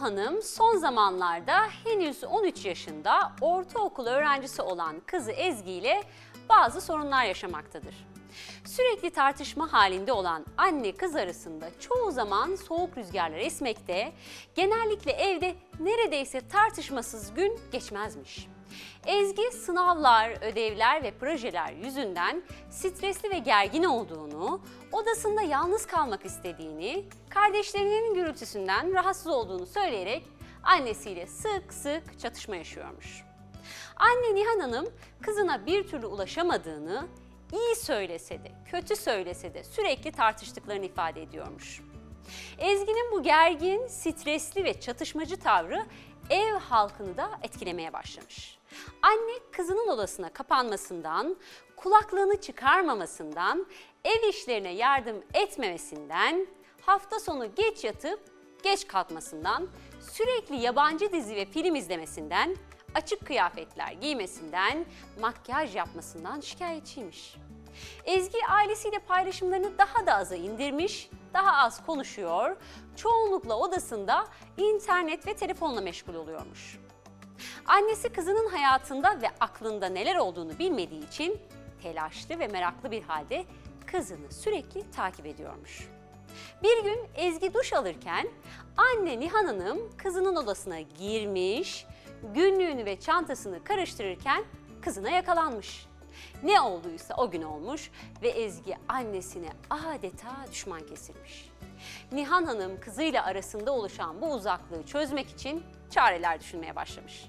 Hanım son zamanlarda henüz 13 yaşında ortaokul öğrencisi olan kızı Ezgi ile bazı sorunlar yaşamaktadır. Sürekli tartışma halinde olan anne kız arasında çoğu zaman soğuk rüzgarlar esmekte, genellikle evde neredeyse tartışmasız gün geçmezmiş. Ezgi sınavlar, ödevler ve projeler yüzünden stresli ve gergin olduğunu, odasında yalnız kalmak istediğini, kardeşlerinin gürültüsünden rahatsız olduğunu söyleyerek annesiyle sık sık çatışma yaşıyormuş. Anne Nihan Hanım kızına bir türlü ulaşamadığını, iyi söylese de, kötü söylese de sürekli tartıştıklarını ifade ediyormuş. Ezgi'nin bu gergin, stresli ve çatışmacı tavrı ev halkını da etkilemeye başlamış. Anne kızının odasına kapanmasından, kulaklığını çıkarmamasından, ev işlerine yardım etmemesinden, hafta sonu geç yatıp geç kalkmasından, sürekli yabancı dizi ve film izlemesinden, açık kıyafetler giymesinden, makyaj yapmasından şikayetçiymiş. Ezgi ailesiyle paylaşımlarını daha da aza indirmiş, daha az konuşuyor, çoğunlukla odasında internet ve telefonla meşgul oluyormuş. Annesi kızının hayatında ve aklında neler olduğunu bilmediği için telaşlı ve meraklı bir halde kızını sürekli takip ediyormuş. Bir gün Ezgi duş alırken anne Nihan Hanım kızının odasına girmiş, günlüğünü ve çantasını karıştırırken kızına yakalanmış. Ne olduysa o gün olmuş ve Ezgi annesine adeta düşman kesilmiş. Nihan Hanım kızıyla arasında oluşan bu uzaklığı çözmek için çareler düşünmeye başlamış.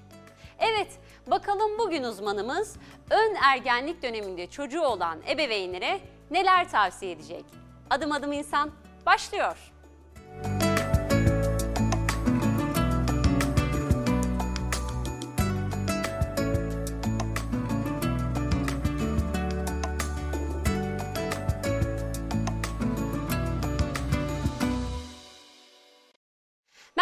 Evet, bakalım bugün uzmanımız ön ergenlik döneminde çocuğu olan ebeveynlere neler tavsiye edecek? Adım adım insan başlıyor.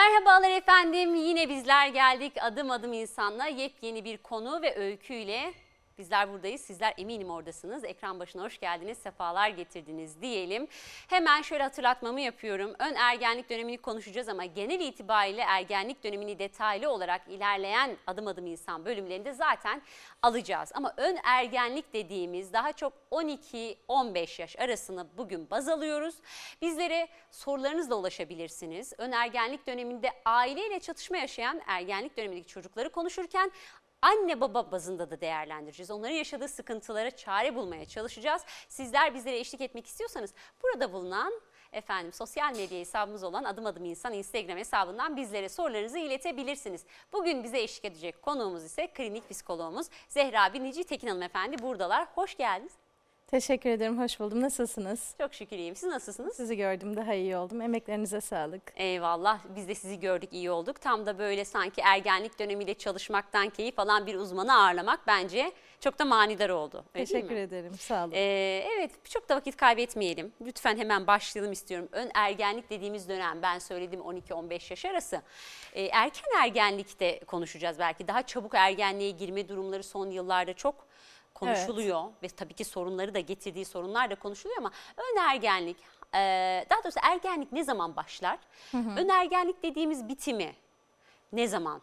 Merhabalar efendim. Yine bizler geldik adım adım insanla yepyeni bir konu ve öyküyle bizler buradayız. Sizler eminim oradasınız. Ekran başına hoş geldiniz, sefalar getirdiniz diyelim. Hemen şöyle hatırlatmamı yapıyorum. Ön ergenlik dönemini konuşacağız ama genel itibariyle ergenlik dönemini detaylı olarak ilerleyen adım adım insan bölümlerinde zaten alacağız. Ama ön ergenlik dediğimiz daha çok 12-15 yaş arasını bugün baz alıyoruz. Bizlere sorularınızla ulaşabilirsiniz. Ön ergenlik döneminde aileyle çatışma yaşayan ergenlik dönemindeki çocukları konuşurken anne baba bazında da değerlendireceğiz. Onların yaşadığı sıkıntılara çare bulmaya çalışacağız. Sizler bizlere eşlik etmek istiyorsanız burada bulunan efendim sosyal medya hesabımız olan Adım Adım İnsan Instagram hesabından bizlere sorularınızı iletebilirsiniz. Bugün bize eşlik edecek konuğumuz ise klinik psikologumuz Zehra Binici Tekin Hanım efendi buradalar. Hoş geldiniz. Teşekkür ederim, hoş buldum. Nasılsınız? Çok şükür iyiyim. Siz nasılsınız? Sizi gördüm, daha iyi oldum. Emeklerinize sağlık. Eyvallah. Biz de sizi gördük, iyi olduk. Tam da böyle sanki ergenlik dönemiyle çalışmaktan keyif alan bir uzmanı ağırlamak bence çok da manidar oldu. Öyle Teşekkür ederim, sağ olun. Ee, evet, çok da vakit kaybetmeyelim. Lütfen hemen başlayalım istiyorum. Ön ergenlik dediğimiz dönem, ben söyledim 12-15 yaş arası. Ee, erken ergenlikte konuşacağız belki. Daha çabuk ergenliğe girme durumları son yıllarda çok konuşuluyor evet. ve tabii ki sorunları da getirdiği sorunlar da konuşuluyor ama ön ergenlik daha doğrusu ergenlik ne zaman başlar? Hı hı. Ön ergenlik dediğimiz bitimi ne zaman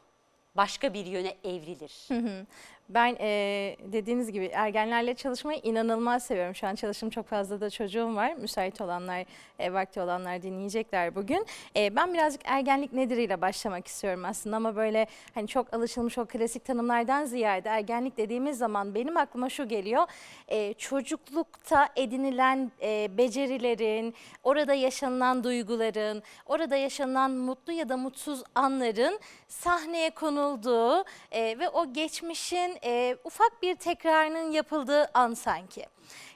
başka bir yöne evrilir? Hı hı. Ben e, dediğiniz gibi ergenlerle çalışmayı inanılmaz seviyorum. Şu an çalıştığım çok fazla da çocuğum var. Müsait olanlar, e, vakti olanlar dinleyecekler bugün. E, ben birazcık ergenlik nedir ile başlamak istiyorum aslında ama böyle hani çok alışılmış o klasik tanımlardan ziyade ergenlik dediğimiz zaman benim aklıma şu geliyor. E, çocuklukta edinilen e, becerilerin, orada yaşanılan duyguların, orada yaşanılan mutlu ya da mutsuz anların sahneye konulduğu e, ve o geçmişin e, ufak bir tekrarının yapıldığı an sanki.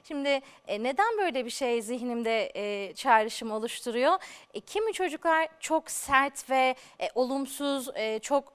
Şimdi e, neden böyle bir şey zihnimde e, çağrışım oluşturuyor? E, kimi çocuklar çok sert ve e, olumsuz, e, çok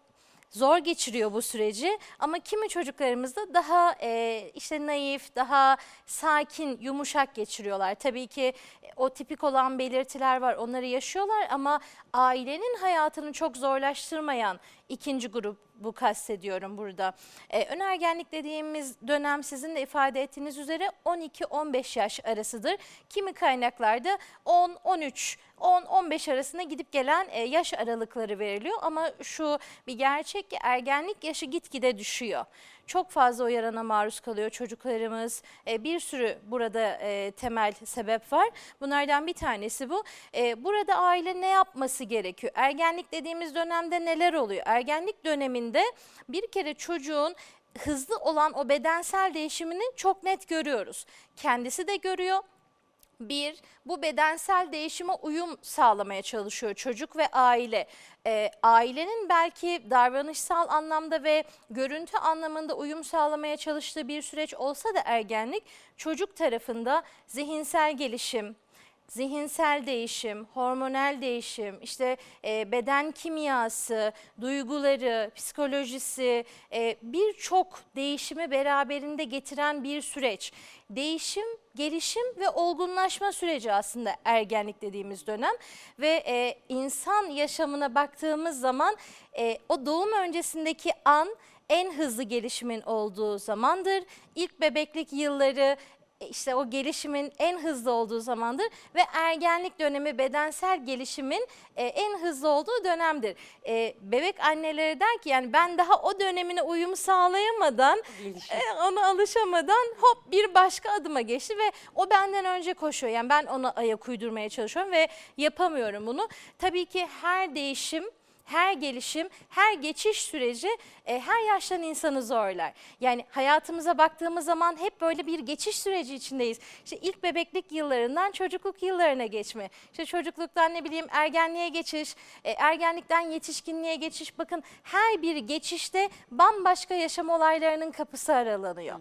zor geçiriyor bu süreci ama kimi çocuklarımız da daha e, işte naif, daha sakin, yumuşak geçiriyorlar. Tabii ki e, o tipik olan belirtiler var onları yaşıyorlar ama ailenin hayatını çok zorlaştırmayan ikinci grup bu kastediyorum burada. E, ön ergenlik dediğimiz dönem sizin de ifade ettiğiniz üzere 12-15 yaş arasıdır. Kimi kaynaklarda 10-13 10-15 arasında gidip gelen e, yaş aralıkları veriliyor ama şu bir gerçek ki ergenlik yaşı gitgide düşüyor. Çok fazla uyarana maruz kalıyor çocuklarımız. E, bir sürü burada e, temel sebep var. Bunlardan bir tanesi bu. E, burada aile ne yapması gerekiyor? Ergenlik dediğimiz dönemde neler oluyor? Ergenlik döneminde bir kere çocuğun hızlı olan o bedensel değişimini çok net görüyoruz. Kendisi de görüyor, bir, bu bedensel değişime uyum sağlamaya çalışıyor çocuk ve aile. Ee, ailenin belki davranışsal anlamda ve görüntü anlamında uyum sağlamaya çalıştığı bir süreç olsa da ergenlik çocuk tarafında zihinsel gelişim, zihinsel değişim, hormonal değişim, işte e, beden kimyası, duyguları, psikolojisi e, birçok değişimi beraberinde getiren bir süreç. Değişim, gelişim ve olgunlaşma süreci aslında ergenlik dediğimiz dönem ve e, insan yaşamına baktığımız zaman e, o doğum öncesindeki an en hızlı gelişimin olduğu zamandır. İlk bebeklik yılları işte o gelişimin en hızlı olduğu zamandır ve ergenlik dönemi bedensel gelişimin e, en hızlı olduğu dönemdir. E, bebek anneleri der ki yani ben daha o dönemine uyum sağlayamadan, Gelişim. e, ona alışamadan hop bir başka adıma geçti ve o benden önce koşuyor. Yani ben ona ayak uydurmaya çalışıyorum ve yapamıyorum bunu. Tabii ki her değişim her gelişim, her geçiş süreci e, her yaştan insanı zorlar. Yani hayatımıza baktığımız zaman hep böyle bir geçiş süreci içindeyiz. İşte ilk bebeklik yıllarından çocukluk yıllarına geçme. İşte çocukluktan ne bileyim ergenliğe geçiş, e, ergenlikten yetişkinliğe geçiş. Bakın her bir geçişte bambaşka yaşam olaylarının kapısı aralanıyor.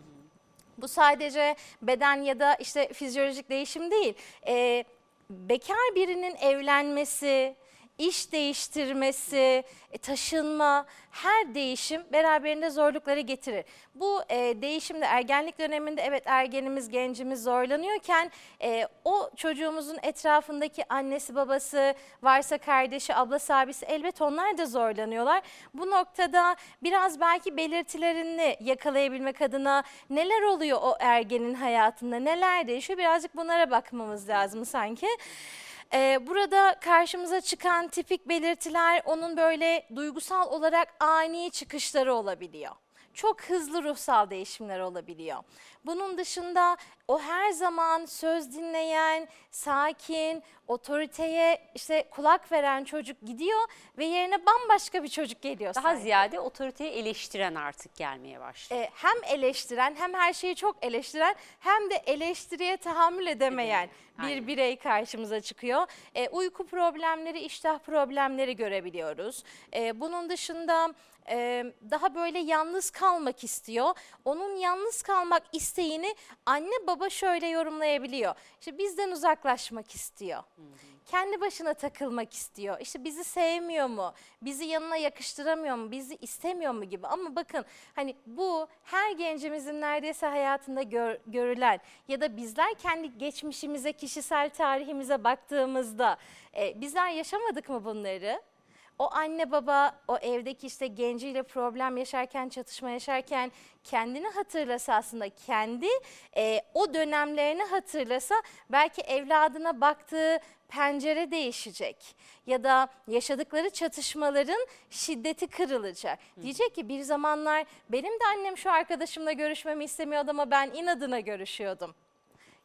Bu sadece beden ya da işte fizyolojik değişim değil. E, bekar birinin evlenmesi, iş değiştirmesi, e, taşınma, her değişim beraberinde zorlukları getirir. Bu e, değişimde ergenlik döneminde evet ergenimiz, gencimiz zorlanıyorken e, o çocuğumuzun etrafındaki annesi, babası, varsa kardeşi, ablası, abisi elbet onlar da zorlanıyorlar. Bu noktada biraz belki belirtilerini yakalayabilmek adına neler oluyor o ergenin hayatında, neler değişiyor birazcık bunlara bakmamız lazım sanki. Ee, burada karşımıza çıkan tipik belirtiler onun böyle duygusal olarak ani çıkışları olabiliyor. Çok hızlı ruhsal değişimler olabiliyor. Bunun dışında o her zaman söz dinleyen, sakin, otoriteye işte kulak veren çocuk gidiyor ve yerine bambaşka bir çocuk geliyor. Daha sanki. ziyade otoriteyi eleştiren artık gelmeye başlıyor. E, hem eleştiren hem her şeyi çok eleştiren hem de eleştiriye tahammül edemeyen Aynen. bir birey karşımıza çıkıyor. E, uyku problemleri, iştah problemleri görebiliyoruz. E, bunun dışında e, daha böyle yalnız kalmak istiyor. Onun yalnız kalmak isteğini anne baba şöyle yorumlayabiliyor. İşte bizden uzaklaşmak istiyor. Kendi başına takılmak istiyor. İşte bizi sevmiyor mu? Bizi yanına yakıştıramıyor mu? Bizi istemiyor mu gibi. Ama bakın hani bu her gencimizin neredeyse hayatında gör- görülen ya da bizler kendi geçmişimize, kişisel tarihimize baktığımızda e, bizler yaşamadık mı bunları? O anne baba o evdeki işte genciyle problem yaşarken, çatışma yaşarken kendini hatırlasa aslında kendi e, o dönemlerini hatırlasa belki evladına baktığı pencere değişecek ya da yaşadıkları çatışmaların şiddeti kırılacak. Diyecek ki bir zamanlar benim de annem şu arkadaşımla görüşmemi istemiyordu ama ben inadına görüşüyordum.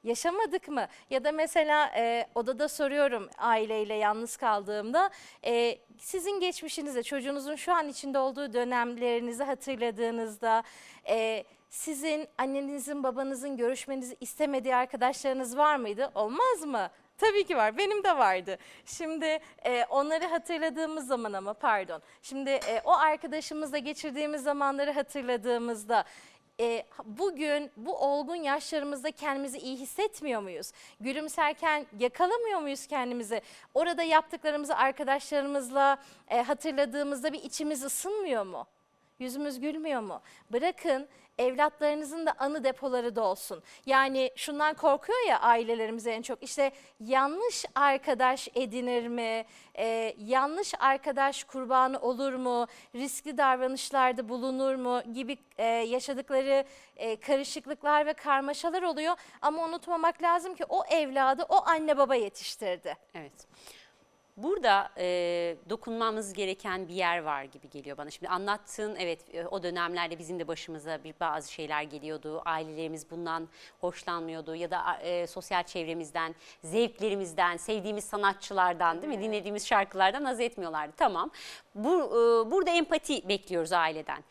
Yaşamadık mı? Ya da mesela e, odada soruyorum aileyle yalnız kaldığımda e, sizin geçmişinizde çocuğunuzun şu an içinde olduğu dönemlerinizi hatırladığınızda e, sizin annenizin babanızın görüşmenizi istemediği arkadaşlarınız var mıydı? Olmaz mı? Tabii ki var. Benim de vardı. Şimdi e, onları hatırladığımız zaman ama pardon. Şimdi e, o arkadaşımızla geçirdiğimiz zamanları hatırladığımızda e, bugün bu olgun yaşlarımızda kendimizi iyi hissetmiyor muyuz? Gülümserken yakalamıyor muyuz kendimizi? Orada yaptıklarımızı arkadaşlarımızla e, hatırladığımızda bir içimiz ısınmıyor mu? Yüzümüz gülmüyor mu? Bırakın evlatlarınızın da anı depoları da olsun. Yani şundan korkuyor ya ailelerimiz en çok işte yanlış arkadaş edinir mi, Ee, yanlış arkadaş kurbanı olur mu, riskli davranışlarda bulunur mu gibi e, yaşadıkları e, karışıklıklar ve karmaşalar oluyor. Ama unutmamak lazım ki o evladı o anne baba yetiştirdi. Evet. Burada e, dokunmamız gereken bir yer var gibi geliyor bana. Şimdi anlattığın evet e, o dönemlerde bizim de başımıza bir bazı şeyler geliyordu. Ailelerimiz bundan hoşlanmıyordu ya da e, sosyal çevremizden, zevklerimizden, sevdiğimiz sanatçılardan değil mi? Dinlediğimiz şarkılardan haz etmiyorlardı. Tamam. Bu e, burada empati bekliyoruz aileden.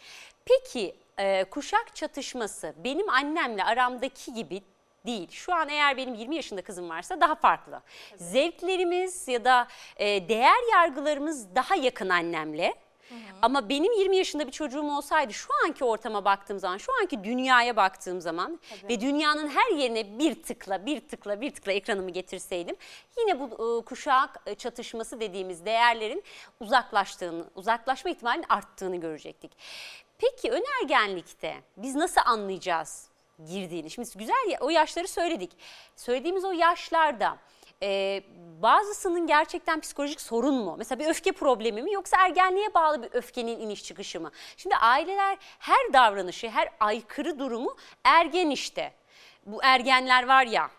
Peki e, kuşak çatışması benim annemle aramdaki gibi değil. Şu an eğer benim 20 yaşında kızım varsa daha farklı. Zevklerimiz ya da e, değer yargılarımız daha yakın annemle. Ama benim 20 yaşında bir çocuğum olsaydı şu anki ortama baktığım zaman, şu anki dünyaya baktığım zaman ve dünyanın her yerine bir tıkla, bir tıkla, bir tıkla ekranımı getirseydim yine bu e, kuşak e, çatışması dediğimiz değerlerin uzaklaştığını, uzaklaşma ihtimalinin arttığını görecektik. Peki önergenlikte biz nasıl anlayacağız girdiğini. Şimdi güzel ya, o yaşları söyledik. Söylediğimiz o yaşlarda e, bazısının gerçekten psikolojik sorun mu? Mesela bir öfke problemi mi yoksa ergenliğe bağlı bir öfkenin iniş çıkışı mı? Şimdi aileler her davranışı, her aykırı durumu ergen işte. Bu ergenler var ya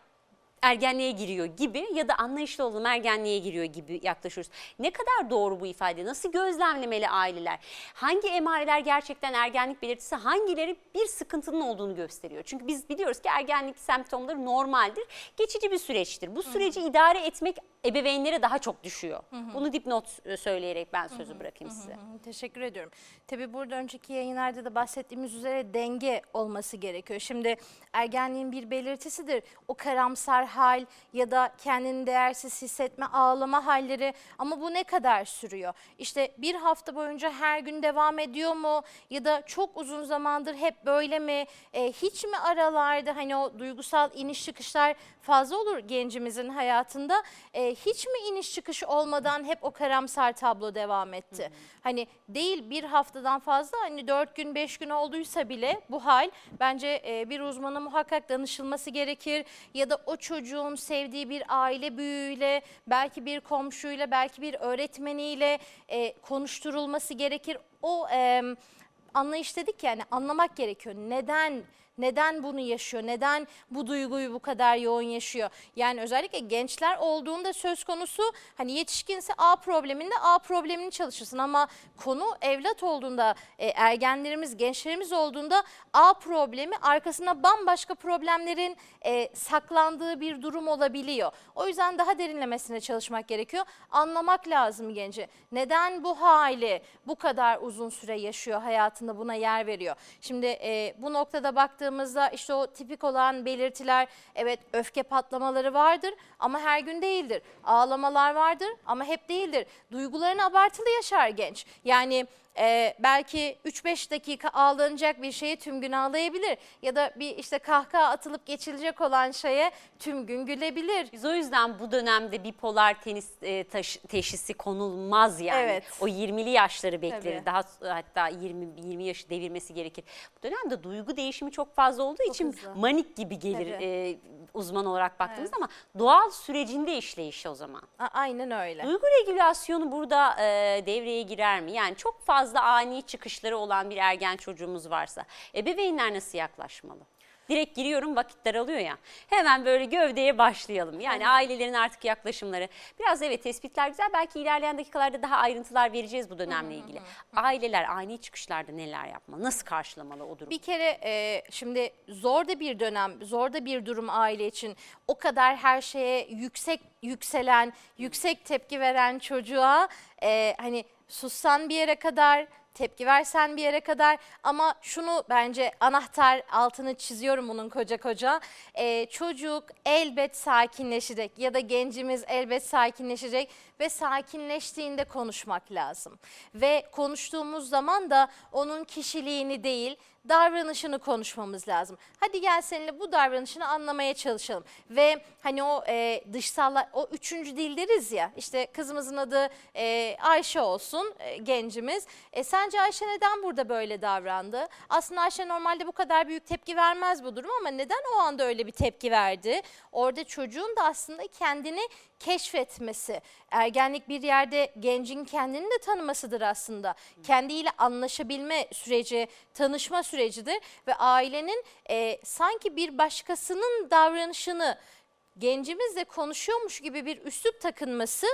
ergenliğe giriyor gibi ya da anlayışlı olalım ergenliğe giriyor gibi yaklaşıyoruz. Ne kadar doğru bu ifade? Nasıl gözlemlemeli aileler? Hangi emareler gerçekten ergenlik belirtisi hangileri bir sıkıntının olduğunu gösteriyor? Çünkü biz biliyoruz ki ergenlik semptomları normaldir. Geçici bir süreçtir. Bu süreci Hı. idare etmek ebeveynlere daha çok düşüyor. Hı hı. Bunu dipnot e, söyleyerek ben sözü hı hı. bırakayım size. Hı hı. Teşekkür ediyorum. Tabii burada önceki yayınlarda da bahsettiğimiz üzere denge olması gerekiyor. Şimdi ergenliğin bir belirtisidir. O karamsar hal ya da kendini değersiz hissetme, ağlama halleri ama bu ne kadar sürüyor? İşte bir hafta boyunca her gün devam ediyor mu? Ya da çok uzun zamandır hep böyle mi? E, hiç mi aralarda hani o duygusal iniş çıkışlar fazla olur gencimizin hayatında? E, hiç mi iniş çıkış olmadan hep o karamsar tablo devam etti? Hı hı. Hani değil bir haftadan fazla hani dört gün beş gün olduysa bile bu hal bence e, bir uzmana muhakkak danışılması gerekir. Ya da o çocuğun sevdiği bir aile büyüğüyle belki bir komşuyla belki bir öğretmeniyle e, konuşturulması gerekir. O e, anlayış dedik yani anlamak gerekiyor. Neden neden bunu yaşıyor? Neden bu duyguyu bu kadar yoğun yaşıyor? Yani özellikle gençler olduğunda söz konusu hani yetişkinse A probleminde A problemini çalışırsın ama konu evlat olduğunda e, ergenlerimiz, gençlerimiz olduğunda A problemi arkasında bambaşka problemlerin e, saklandığı bir durum olabiliyor. O yüzden daha derinlemesine çalışmak gerekiyor. Anlamak lazım genci. Neden bu hali bu kadar uzun süre yaşıyor hayatında buna yer veriyor? Şimdi e, bu noktada baktığım baktığımızda işte o tipik olan belirtiler evet öfke patlamaları vardır ama her gün değildir. Ağlamalar vardır ama hep değildir. Duygularını abartılı yaşar genç. Yani e, belki 3-5 dakika ağlanacak bir şeye tüm gün ağlayabilir. Ya da bir işte kahkaha atılıp geçilecek olan şeye tüm gün gülebilir. Biz o yüzden bu dönemde bipolar tenis e, taş, teşhisi konulmaz yani. Evet. O 20'li yaşları bekleriz. Tabii. Daha hatta 20 20 yaşı devirmesi gerekir. Bu dönemde duygu değişimi çok fazla olduğu çok için hızlı. manik gibi gelir e, uzman olarak baktığımız evet. ama doğal sürecinde işleyişi o zaman. A aynen öyle. Duygu regülasyonu burada e, devreye girer mi? Yani çok fazla fazla ani çıkışları olan bir ergen çocuğumuz varsa ebeveynler nasıl yaklaşmalı? Direkt giriyorum vakit daralıyor ya. Hemen böyle gövdeye başlayalım. Yani ailelerin artık yaklaşımları. Biraz evet tespitler güzel. Belki ilerleyen dakikalarda daha ayrıntılar vereceğiz bu dönemle ilgili. Aileler ani çıkışlarda neler yapmalı? Nasıl karşılamalı o durumu? Bir kere e, şimdi zor da bir dönem, zor da bir durum aile için. O kadar her şeye yüksek yükselen, yüksek tepki veren çocuğa e, hani sussan bir yere kadar, tepki versen bir yere kadar ama şunu bence anahtar altını çiziyorum bunun koca koca. Ee, çocuk elbet sakinleşecek ya da gencimiz elbet sakinleşecek ve sakinleştiğinde konuşmak lazım. Ve konuştuğumuz zaman da onun kişiliğini değil davranışını konuşmamız lazım. Hadi gel seninle bu davranışını anlamaya çalışalım. Ve hani o e, dışsal, o üçüncü dil deriz ya işte kızımızın adı e, Ayşe olsun e, gencimiz. E, sence Ayşe neden burada böyle davrandı? Aslında Ayşe normalde bu kadar büyük tepki vermez bu durum ama neden o anda öyle bir tepki verdi? Orada çocuğun da aslında kendini keşfetmesi, ergenlik bir yerde gencin kendini de tanımasıdır aslında. Kendiyle anlaşabilme süreci, tanışma sürecidir ve ailenin e, sanki bir başkasının davranışını gencimizle konuşuyormuş gibi bir üslup takınması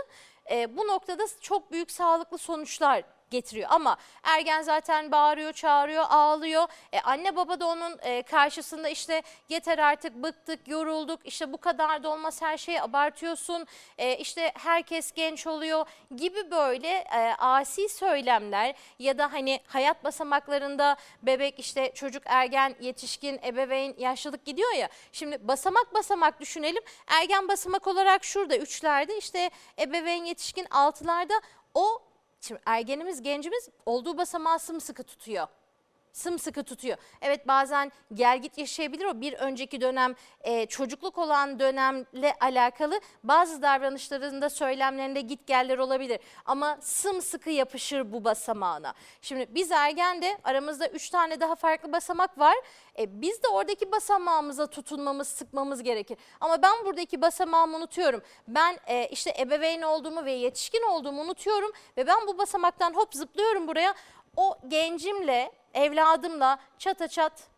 e, bu noktada çok büyük sağlıklı sonuçlar getiriyor. Ama ergen zaten bağırıyor, çağırıyor, ağlıyor. E, anne baba da onun e, karşısında işte yeter artık bıktık, yorulduk, işte bu kadar da olmaz her şeyi abartıyorsun, e, işte herkes genç oluyor gibi böyle e, asi söylemler ya da hani hayat basamaklarında bebek işte çocuk, ergen, yetişkin, ebeveyn, yaşlılık gidiyor ya. Şimdi basamak basamak düşünelim. Ergen basamak olarak şurada üçlerde işte ebeveyn, yetişkin altılarda o Şimdi ergenimiz, gencimiz olduğu basamağı sımsıkı tutuyor. Sımsıkı tutuyor. Evet bazen gel git yaşayabilir o bir önceki dönem e, çocukluk olan dönemle alakalı bazı davranışlarında söylemlerinde git geller olabilir. Ama sımsıkı yapışır bu basamağına. Şimdi biz ergende aramızda üç tane daha farklı basamak var. E, biz de oradaki basamağımıza tutunmamız, sıkmamız gerekir. Ama ben buradaki basamağımı unutuyorum. Ben e, işte ebeveyn olduğumu ve yetişkin olduğumu unutuyorum ve ben bu basamaktan hop zıplıyorum buraya. O gencimle, evladımla çata çat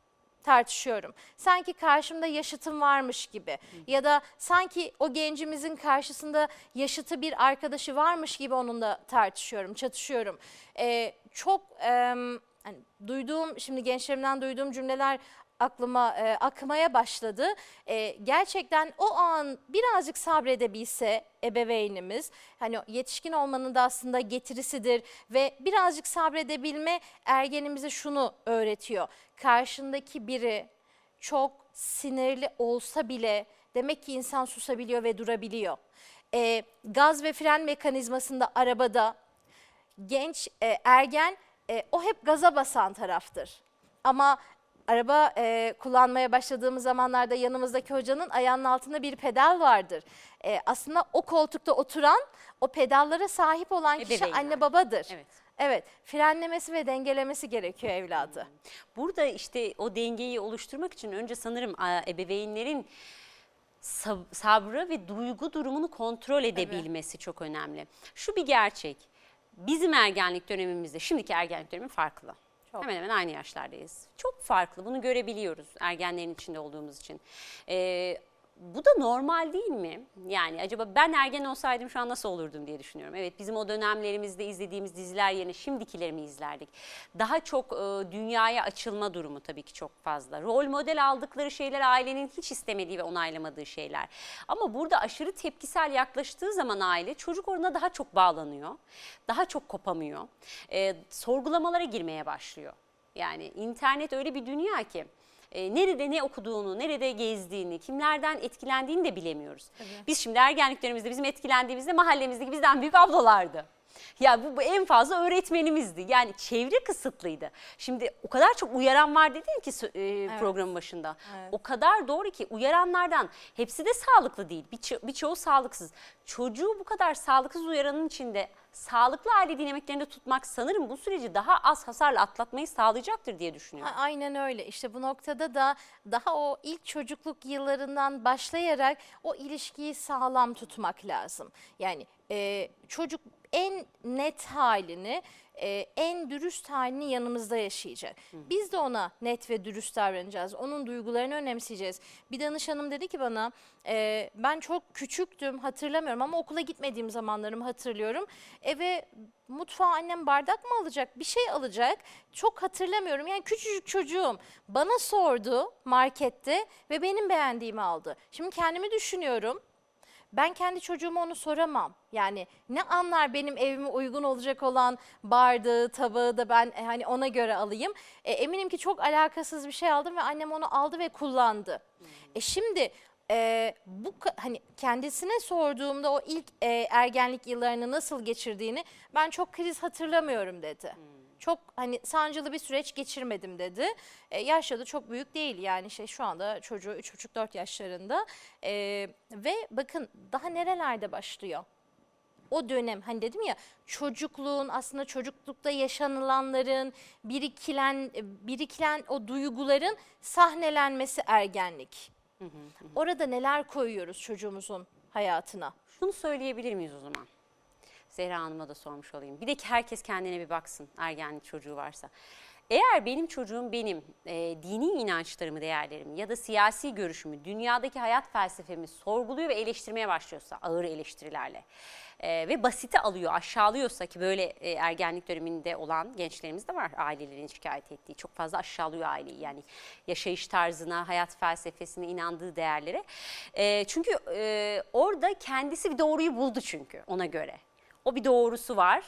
tartışıyorum. Sanki karşımda yaşıtım varmış gibi ya da sanki o gencimizin karşısında yaşıtı bir arkadaşı varmış gibi onunla tartışıyorum, çatışıyorum. Ee, çok e, hani duyduğum, şimdi gençlerimden duyduğum cümleler aklıma e, akmaya başladı. E, gerçekten o an birazcık sabredebilse ebeveynimiz hani yetişkin olmanın da aslında getirisidir ve birazcık sabredebilme ergenimize şunu öğretiyor. Karşındaki biri çok sinirli olsa bile demek ki insan susabiliyor ve durabiliyor. E, gaz ve fren mekanizmasında arabada genç e, ergen e, o hep gaza basan taraftır. Ama araba e, kullanmaya başladığımız zamanlarda yanımızdaki hocanın ayağının altında bir pedal vardır. E, aslında o koltukta oturan, o pedallara sahip olan kişi Ebeveynler. anne babadır. Evet. Evet, frenlemesi ve dengelemesi gerekiyor evladı. Burada işte o dengeyi oluşturmak için önce sanırım ebeveynlerin sab- sabrı ve duygu durumunu kontrol edebilmesi çok önemli. Şu bir gerçek. Bizim ergenlik dönemimizde, şimdiki ergenlik dönemi farklı. Çok. Hemen hemen aynı yaşlardayız. Çok farklı. Bunu görebiliyoruz ergenlerin içinde olduğumuz için. Ee, bu da normal değil mi? Yani acaba ben ergen olsaydım şu an nasıl olurdum diye düşünüyorum. Evet bizim o dönemlerimizde izlediğimiz diziler yerine şimdikileri mi izlerdik? Daha çok e, dünyaya açılma durumu tabii ki çok fazla. Rol model aldıkları şeyler ailenin hiç istemediği ve onaylamadığı şeyler. Ama burada aşırı tepkisel yaklaştığı zaman aile çocuk orada daha çok bağlanıyor. Daha çok kopamıyor. E, sorgulamalara girmeye başlıyor. Yani internet öyle bir dünya ki e, nerede ne okuduğunu, nerede gezdiğini, kimlerden etkilendiğini de bilemiyoruz. Biz şimdi ergenliklerimizde bizim etkilendiğimizde mahallemizdeki bizden büyük ablalardı. Ya bu, bu en fazla öğretmenimizdi. Yani çevre kısıtlıydı. Şimdi o kadar çok uyaran var dedin ki e, programın başında. Evet. O kadar doğru ki uyaranlardan hepsi de sağlıklı değil. Birço- birçoğu sağlıksız. Çocuğu bu kadar sağlıksız uyaranın içinde sağlıklı aile dinamiklerinde tutmak sanırım bu süreci daha az hasarla atlatmayı sağlayacaktır diye düşünüyorum. A- Aynen öyle. İşte bu noktada da daha o ilk çocukluk yıllarından başlayarak o ilişkiyi sağlam tutmak lazım. Yani e, çocuk en net halini, e, en dürüst halini yanımızda yaşayacak. Biz de ona net ve dürüst davranacağız. Onun duygularını önemseyeceğiz. Bir danışanım dedi ki bana, e, ben çok küçüktüm hatırlamıyorum ama okula gitmediğim zamanlarımı hatırlıyorum. Eve mutfağa annem bardak mı alacak, bir şey alacak. Çok hatırlamıyorum. Yani küçücük çocuğum bana sordu markette ve benim beğendiğimi aldı. Şimdi kendimi düşünüyorum. Ben kendi çocuğuma onu soramam. Yani ne anlar benim evime uygun olacak olan bardağı, tabağı da ben e, hani ona göre alayım. E, eminim ki çok alakasız bir şey aldım ve annem onu aldı ve kullandı. E şimdi e, bu hani kendisine sorduğumda o ilk e, ergenlik yıllarını nasıl geçirdiğini ben çok kriz hatırlamıyorum dedi. Çok hani sancılı bir süreç geçirmedim dedi. E, yaşça da çok büyük değil yani şey şu anda çocuğu 3,5-4 yaşlarında. E, ve bakın daha nerelerde başlıyor? o dönem hani dedim ya çocukluğun aslında çocuklukta yaşanılanların birikilen birikilen o duyguların sahnelenmesi ergenlik. Orada neler koyuyoruz çocuğumuzun hayatına? Şunu söyleyebilir miyiz o zaman? Zehra Hanım'a da sormuş olayım. Bir de ki herkes kendine bir baksın ergenlik çocuğu varsa. Eğer benim çocuğum benim e, dini inançlarımı, değerlerimi ya da siyasi görüşümü, dünyadaki hayat felsefemi sorguluyor ve eleştirmeye başlıyorsa ağır eleştirilerle e, ve basite alıyor, aşağılıyorsa ki böyle e, ergenlik döneminde olan gençlerimiz de var ailelerin şikayet ettiği. Çok fazla aşağılıyor aileyi yani yaşayış tarzına, hayat felsefesine, inandığı değerlere. E, çünkü e, orada kendisi bir doğruyu buldu çünkü ona göre. O bir doğrusu var.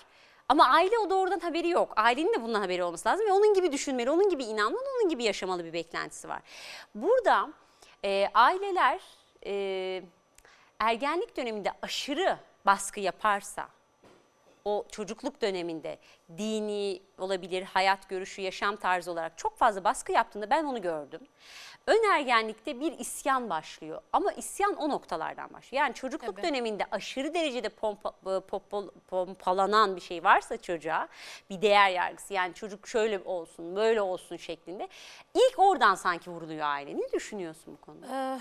Ama aile o doğrudan haberi yok. Ailenin de bundan haberi olması lazım ve onun gibi düşünmeli, onun gibi inanmalı, onun gibi yaşamalı bir beklentisi var. Burada e, aileler e, ergenlik döneminde aşırı baskı yaparsa, o çocukluk döneminde dini olabilir, hayat görüşü, yaşam tarzı olarak çok fazla baskı yaptığında ben onu gördüm. Ön ergenlikte bir isyan başlıyor ama isyan o noktalardan başlıyor. Yani çocukluk Tabii. döneminde aşırı derecede pompa, popol- pompalanan bir şey varsa çocuğa bir değer yargısı yani çocuk şöyle olsun böyle olsun şeklinde ilk oradan sanki vuruluyor aile. Ne düşünüyorsun bu konuda?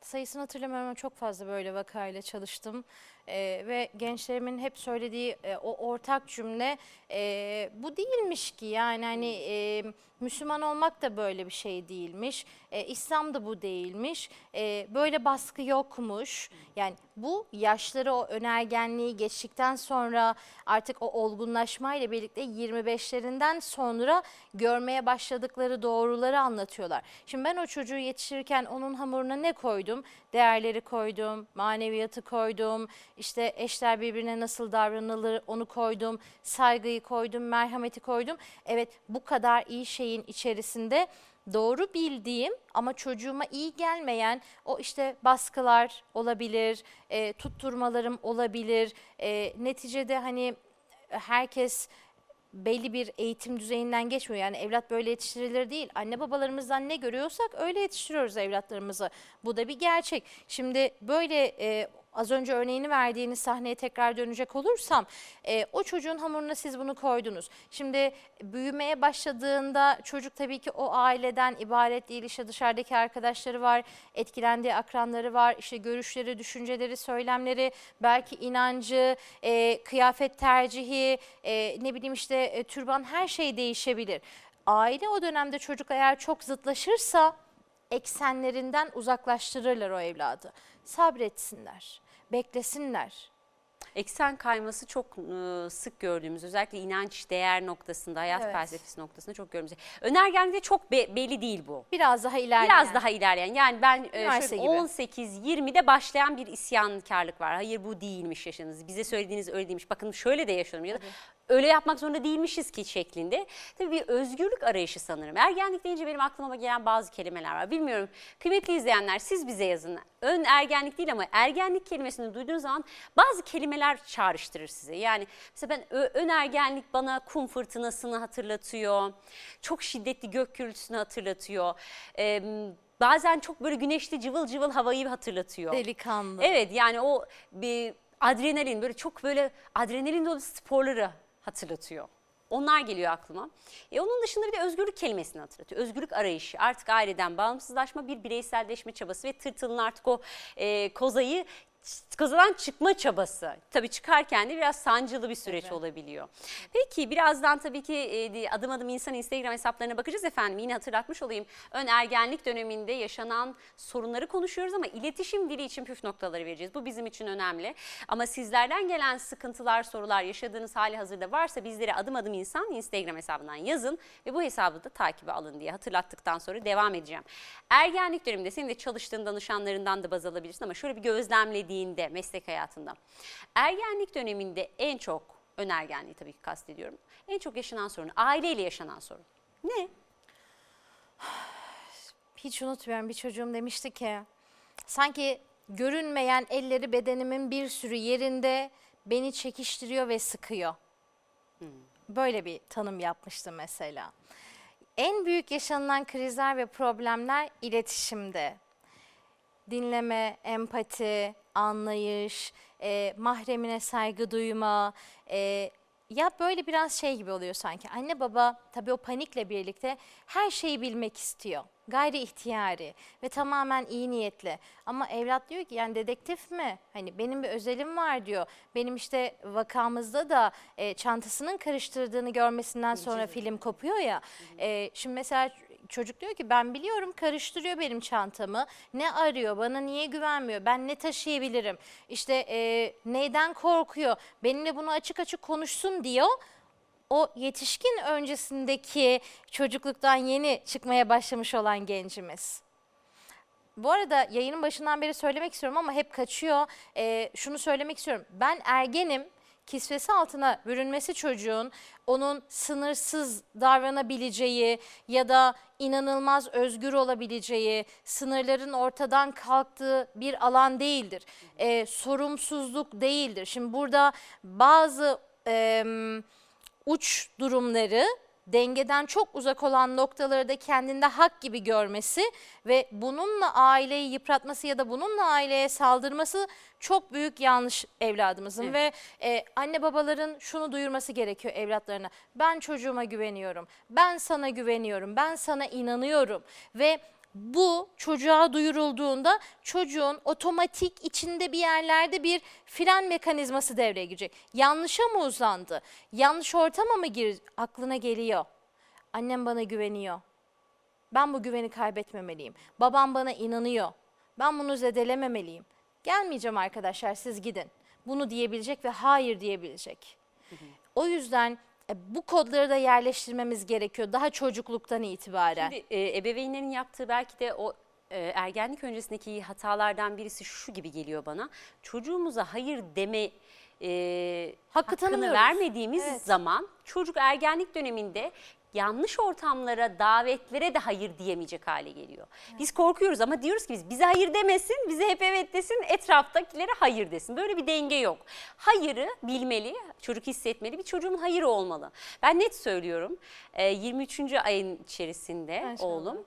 Sayısını hatırlamıyorum ama çok fazla böyle vakayla çalıştım. Ee, ve gençlerimin hep söylediği e, o ortak cümle e, bu değilmiş ki yani hani e, Müslüman olmak da böyle bir şey değilmiş. E, İslam da bu değilmiş. E, böyle baskı yokmuş. Yani bu yaşları o önergenliği geçtikten sonra artık o olgunlaşmayla birlikte 25'lerinden sonra görmeye başladıkları doğruları anlatıyorlar. Şimdi ben o çocuğu yetiştirirken onun hamuruna ne koydum? Değerleri koydum, maneviyatı koydum, işte eşler birbirine nasıl davranılır onu koydum, saygıyı koydum, merhameti koydum. Evet bu kadar iyi şeyin içerisinde doğru bildiğim ama çocuğuma iyi gelmeyen o işte baskılar olabilir, e, tutturmalarım olabilir. E, neticede hani herkes belli bir eğitim düzeyinden geçmiyor. Yani evlat böyle yetiştirilir değil. Anne babalarımızdan ne görüyorsak öyle yetiştiriyoruz evlatlarımızı. Bu da bir gerçek. Şimdi böyle e, az önce örneğini verdiğiniz sahneye tekrar dönecek olursam e, o çocuğun hamuruna siz bunu koydunuz. Şimdi büyümeye başladığında çocuk tabii ki o aileden ibaret değil işte dışarıdaki arkadaşları var, etkilendiği akranları var, işte görüşleri, düşünceleri, söylemleri, belki inancı, e, kıyafet tercihi, e, ne bileyim işte e, türban her şey değişebilir. Aile o dönemde çocuk eğer çok zıtlaşırsa eksenlerinden uzaklaştırırlar o evladı. Sabretsinler, beklesinler. Eksen kayması çok e, sık gördüğümüz özellikle inanç değer noktasında hayat Evet. felsefesi noktasında çok gördüğümüz. Önergenlikte çok be- belli değil bu. Biraz daha ilerleyen. Biraz daha ilerleyen yani ben e, Üniversite şöyle gibi. 18-20'de başlayan bir isyankarlık var. Hayır bu değilmiş yaşınız. Bize söylediğiniz öyle değilmiş. Bakın şöyle de yaşıyorum ya da öyle yapmak zorunda değilmişiz ki şeklinde. Tabii bir özgürlük arayışı sanırım. Ergenlik deyince benim aklıma gelen bazı kelimeler var. Bilmiyorum kıymetli izleyenler siz bize yazın. Ön ergenlik değil ama ergenlik kelimesini duyduğunuz zaman bazı kelimeler çağrıştırır size. Yani mesela ben ön ergenlik bana kum fırtınasını hatırlatıyor. Çok şiddetli gök gürültüsünü hatırlatıyor. Ee, bazen çok böyle güneşli cıvıl cıvıl havayı hatırlatıyor. Delikanlı. Evet yani o bir adrenalin böyle çok böyle adrenalin dolu sporları hatırlatıyor. Onlar geliyor aklıma. E onun dışında bir de özgürlük kelimesini hatırlatıyor. Özgürlük arayışı, artık aileden bağımsızlaşma, bir bireyselleşme çabası ve tırtılın artık o e, kozayı kozadan çıkma çabası. Tabii çıkarken de biraz sancılı bir süreç Evet. olabiliyor. Peki birazdan tabii ki e, adım adım insan Instagram hesaplarına bakacağız efendim. Yine hatırlatmış olayım. Ön ergenlik döneminde yaşanan sorunları konuşuyoruz ama iletişim dili için püf noktaları vereceğiz. Bu bizim için önemli. Ama sizlerden gelen sıkıntılar, sorular yaşadığınız hali hazırda varsa bizlere adım adım insan Instagram hesabından yazın ve bu hesabı da takibe alın diye hatırlattıktan sonra devam edeceğim. Ergenlik döneminde senin de çalıştığın danışanlarından da baz alabilirsin ama şöyle bir gözlemlediğinde meslek hayatında. Ergenlik döneminde en çok önergenliği tabii ki kastediyorum. En çok yaşanan sorun, aileyle yaşanan sorun. Ne? Hiç unutmuyorum bir çocuğum demişti ki sanki görünmeyen elleri bedenimin bir sürü yerinde beni çekiştiriyor ve sıkıyor. böyle bir tanım yapmıştı mesela. En büyük yaşanılan krizler ve problemler iletişimde. Dinleme, empati, anlayış, e, mahremine saygı duyma, e, ya böyle biraz şey gibi oluyor sanki. Anne baba tabii o panikle birlikte her şeyi bilmek istiyor. Gayri ihtiyari ve tamamen iyi niyetli. Ama evlat diyor ki yani dedektif mi? Hani benim bir özelim var diyor. Benim işte vakamızda da e, çantasının karıştırdığını görmesinden sonra film kopuyor ya. E, şimdi mesela çocuk diyor ki ben biliyorum karıştırıyor benim çantamı. Ne arıyor? Bana niye güvenmiyor? Ben ne taşıyabilirim? İşte e, neyden korkuyor? Benimle bunu açık açık konuşsun diyor. O yetişkin öncesindeki çocukluktan yeni çıkmaya başlamış olan gencimiz. Bu arada yayının başından beri söylemek istiyorum ama hep kaçıyor. Ee, şunu söylemek istiyorum. Ben ergenim. Kisvesi altına bürünmesi çocuğun onun sınırsız davranabileceği ya da inanılmaz özgür olabileceği, sınırların ortadan kalktığı bir alan değildir. Ee, sorumsuzluk değildir. Şimdi burada bazı em, uç durumları dengeden çok uzak olan noktaları da kendinde hak gibi görmesi ve bununla aileyi yıpratması ya da bununla aileye saldırması çok büyük yanlış evladımızın Evet. ve e, anne babaların şunu duyurması gerekiyor evlatlarına. Ben çocuğuma güveniyorum. Ben sana güveniyorum. Ben sana inanıyorum ve bu çocuğa duyurulduğunda çocuğun otomatik içinde bir yerlerde bir fren mekanizması devreye girecek. Yanlışa mı uzandı? Yanlış ortama mı gir? Aklına geliyor. Annem bana güveniyor. Ben bu güveni kaybetmemeliyim. Babam bana inanıyor. Ben bunu zedelememeliyim. Gelmeyeceğim arkadaşlar siz gidin. Bunu diyebilecek ve hayır diyebilecek. O yüzden e, bu kodları da yerleştirmemiz gerekiyor daha çocukluktan itibaren. Şimdi e, ebeveynlerin yaptığı belki de o e, ergenlik öncesindeki hatalardan birisi şu gibi geliyor bana. Çocuğumuza hayır deme e, Hakkı hakkını tanımıyoruz. vermediğimiz Evet. zaman çocuk ergenlik döneminde yanlış ortamlara, davetlere de hayır diyemeyecek hale geliyor. Biz korkuyoruz ama diyoruz ki biz bize hayır demesin, bize hep evet desin, etraftakilere hayır desin. Böyle bir denge yok. Hayırı bilmeli, çocuk hissetmeli, bir çocuğun hayırı olmalı. Ben net söylüyorum, e, 23. ayın içerisinde Maşallah. oğlum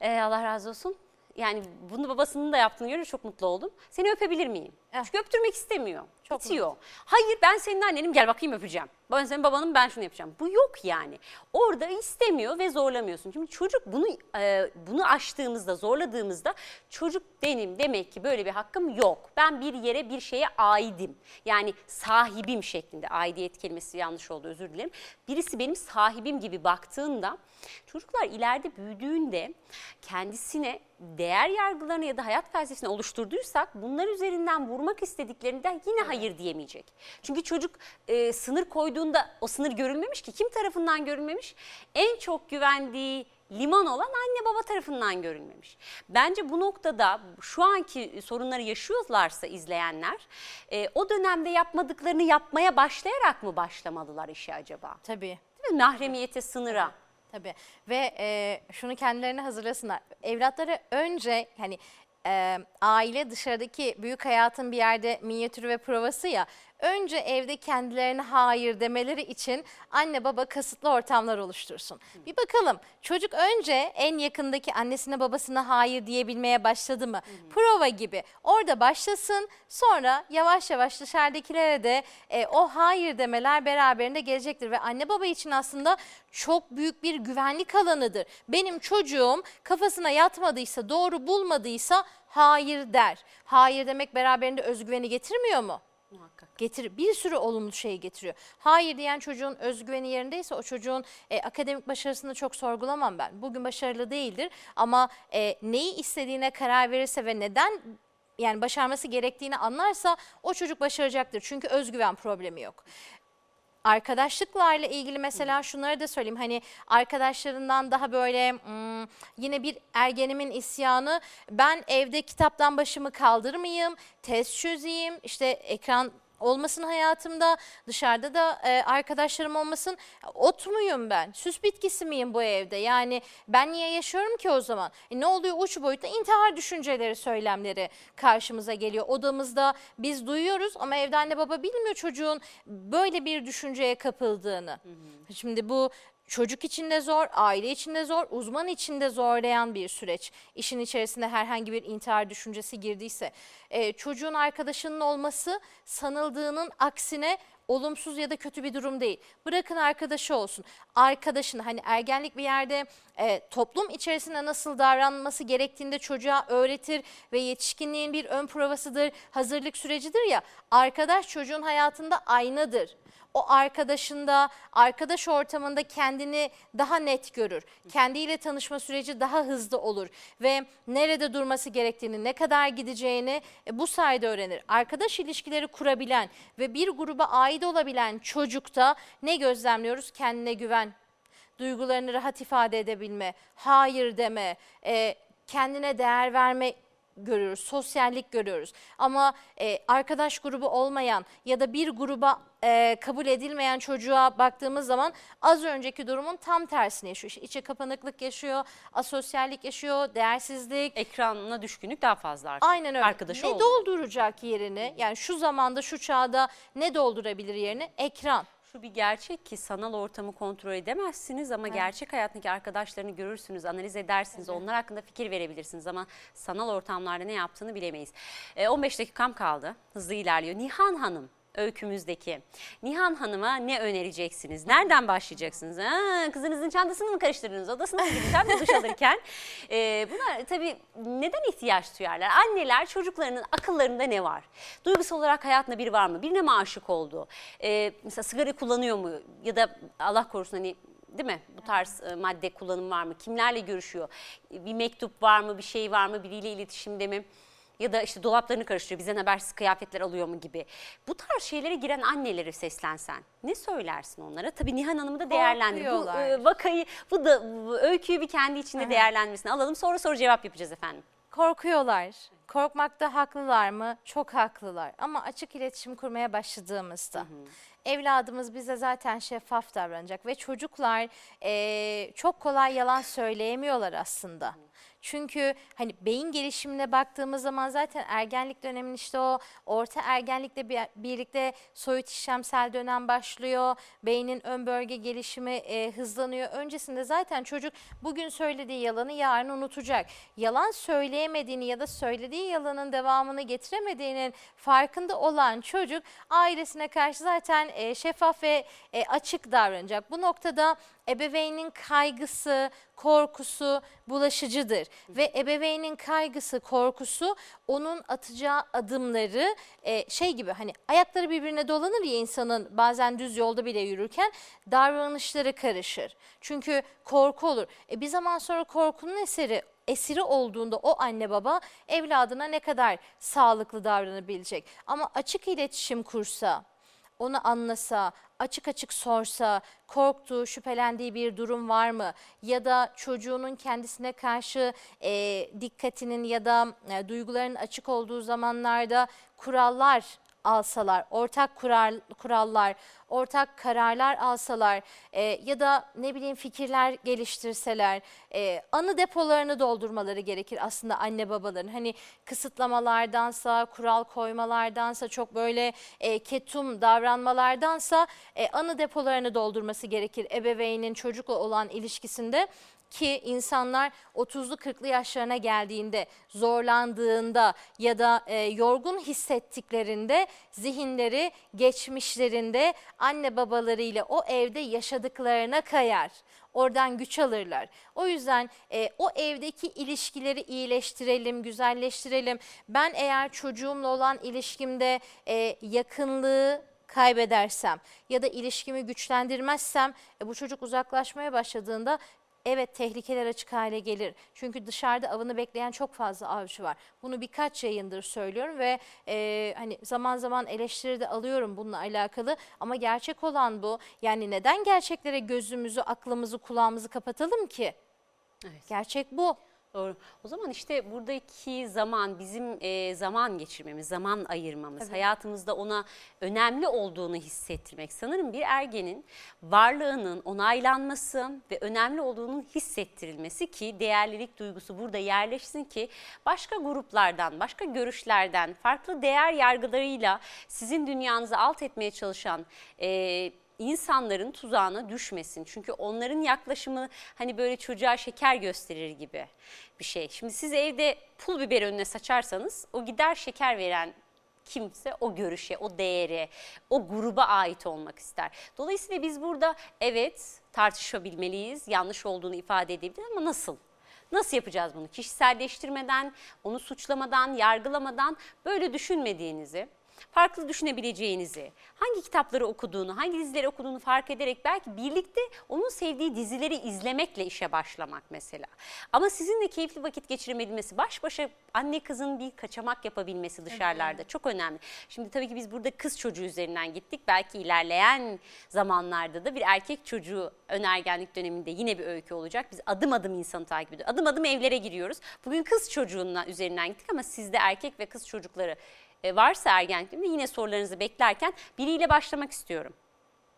ee, Allah razı olsun. Yani bunu babasının da yaptığını görünce çok mutlu oldum. Seni öpebilir miyim? Eh. Çünkü öptürmek istemiyor. Çok Bitiyor. Hayır ben senin annenim gel bakayım öpeceğim. Ben senin babanım ben şunu yapacağım. Bu yok yani. Orada istemiyor ve zorlamıyorsun. Çünkü çocuk bunu e, bunu aştığımızda, zorladığımızda çocuk benim demek ki böyle bir hakkım yok. Ben bir yere bir şeye aidim. Yani sahibim şeklinde. Aidiyet kelimesi yanlış oldu özür dilerim. Birisi benim sahibim gibi baktığında çocuklar ileride büyüdüğünde kendisine değer yargılarını ya da hayat felsefesini oluşturduysak bunlar üzerinden vurmak istediklerinde yine hayır diyemeyecek. Çünkü çocuk e, sınır koyduğunda o sınır görülmemiş ki kim tarafından görülmemiş? En çok güvendiği liman olan anne baba tarafından görülmemiş. Bence bu noktada şu anki sorunları yaşıyorlarsa izleyenler e, o dönemde yapmadıklarını yapmaya başlayarak mı başlamalılar işe acaba? Tabii. Değil mi? Mahremiyete, sınıra. Tabii ve e, şunu kendilerine hazırlasınlar. Evlatları önce hani e, aile dışarıdaki büyük hayatın bir yerde minyatürü ve provası ya. Önce evde kendilerine hayır demeleri için anne baba kasıtlı ortamlar oluştursun. Bir bakalım çocuk önce en yakındaki annesine babasına hayır diyebilmeye başladı mı? Prova gibi orada başlasın sonra yavaş yavaş dışarıdakilere de e, o hayır demeler beraberinde gelecektir. Ve anne baba için aslında çok büyük bir güvenlik alanıdır. Benim çocuğum kafasına yatmadıysa doğru bulmadıysa hayır der. Hayır demek beraberinde özgüveni getirmiyor mu? Muhakkak. Getir, bir sürü olumlu şey getiriyor. Hayır diyen çocuğun özgüveni yerindeyse o çocuğun e, akademik başarısını çok sorgulamam ben. Bugün başarılı değildir ama e, neyi istediğine karar verirse ve neden yani başarması gerektiğini anlarsa o çocuk başaracaktır. Çünkü özgüven problemi yok. Arkadaşlıklarla ilgili mesela şunları da söyleyeyim. Hani arkadaşlarından daha böyle hmm, yine bir ergenimin isyanı ben evde kitaptan başımı kaldırmayayım, test çözeyim, işte ekran olmasın hayatımda, dışarıda da e, arkadaşlarım olmasın. Ot muyum ben? Süs bitkisi miyim bu evde? Yani ben niye yaşıyorum ki o zaman? E, ne oluyor uç boyutta? intihar düşünceleri, söylemleri karşımıza geliyor. Odamızda biz duyuyoruz ama evde anne baba bilmiyor çocuğun böyle bir düşünceye kapıldığını. Şimdi bu Çocuk için de zor, aile için de zor, uzman için de zorlayan bir süreç. İşin içerisinde herhangi bir intihar düşüncesi girdiyse. Ee, çocuğun arkadaşının olması sanıldığının aksine olumsuz ya da kötü bir durum değil. Bırakın arkadaşı olsun. Arkadaşın hani ergenlik bir yerde e, toplum içerisinde nasıl davranması gerektiğinde çocuğa öğretir ve yetişkinliğin bir ön provasıdır, hazırlık sürecidir ya. Arkadaş çocuğun hayatında aynadır o arkadaşında, arkadaş ortamında kendini daha net görür. Kendiyle tanışma süreci daha hızlı olur ve nerede durması gerektiğini, ne kadar gideceğini e, bu sayede öğrenir. Arkadaş ilişkileri kurabilen ve bir gruba ait olabilen çocukta ne gözlemliyoruz? Kendine güven, duygularını rahat ifade edebilme, hayır deme, e, kendine değer verme görüyoruz, sosyallik görüyoruz. Ama e, arkadaş grubu olmayan ya da bir gruba e, kabul edilmeyen çocuğa baktığımız zaman az önceki durumun tam tersini yaşıyor. İşte içe kapanıklık yaşıyor, asosyallik yaşıyor, değersizlik. Ekranına düşkünlük daha fazla artık. Aynen öyle. Arkadaşı ne oldu. dolduracak yerini? Yani şu zamanda, şu çağda ne doldurabilir yerini? Ekran. Şu bir gerçek ki sanal ortamı kontrol edemezsiniz ama gerçek hayattaki arkadaşlarını görürsünüz, analiz edersiniz, onlar hakkında fikir verebilirsiniz ama sanal ortamlarda ne yaptığını bilemeyiz. E, 15 dakikam kaldı, hızlı ilerliyor. Nihan Hanım öykümüzdeki. Nihan Hanım'a ne önereceksiniz? Nereden başlayacaksınız? Ha, kızınızın çantasını mı karıştırdınız? Odasına mı? Tam da duş alırken. E, bunlar tabii neden ihtiyaç duyarlar? Anneler çocuklarının akıllarında ne var? Duygusal olarak hayatında biri var mı? Birine mi aşık oldu? E, mesela sigara kullanıyor mu? Ya da Allah korusun hani değil mi? Bu tarz e, madde kullanım var mı? Kimlerle görüşüyor? Bir mektup var mı? Bir şey var mı? Biriyle iletişimde mi? Ya da işte dolaplarını karıştırıyor, bizden habersiz kıyafetler alıyor mu gibi. Bu tarz şeylere giren anneleri seslensen ne söylersin onlara? Tabii Nihan Hanım'ı da değerlendir. Bu e, vakayı, bu da bu öyküyü bir kendi içinde değerlendirmesini alalım. Sonra soru cevap yapacağız efendim. Korkuyorlar. Korkmakta haklılar mı? Çok haklılar. Ama açık iletişim kurmaya başladığımızda evladımız bize zaten şeffaf davranacak ve çocuklar eee, çok kolay yalan söyleyemiyorlar aslında. Çünkü hani beyin gelişimine baktığımız zaman zaten ergenlik döneminin işte o orta ergenlikle bir- birlikte soyut işlemsel dönem başlıyor. Beynin ön bölge gelişimi e, hızlanıyor. Öncesinde zaten çocuk bugün söylediği yalanı yarın unutacak. Yalan söyleyemediğini ya da söylediği yalanın devamını getiremediğinin farkında olan çocuk ailesine karşı zaten e, şeffaf ve e, açık davranacak. Bu noktada ebeveynin kaygısı, korkusu bulaşıcıdır ve ebeveynin kaygısı, korkusu onun atacağı adımları e, şey gibi hani ayakları birbirine dolanır ya insanın bazen düz yolda bile yürürken davranışları karışır. Çünkü korku olur. E, bir zaman sonra korkunun eseri esiri olduğunda o anne baba evladına ne kadar sağlıklı davranabilecek. Ama açık iletişim kursa, onu anlasa, açık açık sorsa, korktuğu, şüphelendiği bir durum var mı? Ya da çocuğunun kendisine karşı e, dikkatinin ya da e, duyguların açık olduğu zamanlarda kurallar alsalar, ortak kurar, kurallar, ortak kararlar alsalar e, ya da ne bileyim fikirler geliştirseler, e, anı depolarını doldurmaları gerekir aslında anne babaların. Hani kısıtlamalardansa, kural koymalardansa, çok böyle e, ketum davranmalardansa e, anı depolarını doldurması gerekir ebeveynin çocukla olan ilişkisinde ki insanlar 30'lu 40'lı yaşlarına geldiğinde zorlandığında ya da e, yorgun hissettiklerinde zihinleri geçmişlerinde anne babalarıyla o evde yaşadıklarına kayar. Oradan güç alırlar. O yüzden e, o evdeki ilişkileri iyileştirelim, güzelleştirelim. Ben eğer çocuğumla olan ilişkimde e, yakınlığı kaybedersem ya da ilişkimi güçlendirmezsem e, bu çocuk uzaklaşmaya başladığında evet tehlikeler açık hale gelir. Çünkü dışarıda avını bekleyen çok fazla avcı var. Bunu birkaç yayındır söylüyorum ve e, hani zaman zaman eleştiri de alıyorum bununla alakalı ama gerçek olan bu. Yani neden gerçeklere gözümüzü, aklımızı, kulağımızı kapatalım ki? Evet. Gerçek bu. Doğru. O zaman işte buradaki zaman bizim e, zaman geçirmemiz, zaman ayırmamız, Tabii. hayatımızda ona önemli olduğunu hissettirmek. Sanırım bir ergenin varlığının onaylanması ve önemli olduğunun hissettirilmesi ki değerlilik duygusu burada yerleşsin ki başka gruplardan, başka görüşlerden, farklı değer yargılarıyla sizin dünyanızı alt etmeye çalışan e, insanların tuzağına düşmesin. Çünkü onların yaklaşımı hani böyle çocuğa şeker gösterir gibi bir şey. Şimdi siz evde pul biber önüne saçarsanız o gider şeker veren kimse o görüşe, o değere, o gruba ait olmak ister. Dolayısıyla biz burada evet tartışabilmeliyiz, yanlış olduğunu ifade edebilir ama nasıl? Nasıl yapacağız bunu? Kişiselleştirmeden, onu suçlamadan, yargılamadan böyle düşünmediğinizi, farklı düşünebileceğinizi, hangi kitapları okuduğunu, hangi dizileri okuduğunu fark ederek belki birlikte onun sevdiği dizileri izlemekle işe başlamak mesela. Ama sizinle keyifli vakit geçirebilmesi, baş başa anne kızın bir kaçamak yapabilmesi dışarılarda çok önemli. Şimdi tabii ki biz burada kız çocuğu üzerinden gittik. Belki ilerleyen zamanlarda da bir erkek çocuğu önergenlik döneminde yine bir öykü olacak. Biz adım adım insanı takip ediyoruz. Adım adım evlere giriyoruz. Bugün kız çocuğuna üzerinden gittik ama sizde erkek ve kız çocukları varsa ergenlikte yine sorularınızı beklerken biriyle başlamak istiyorum.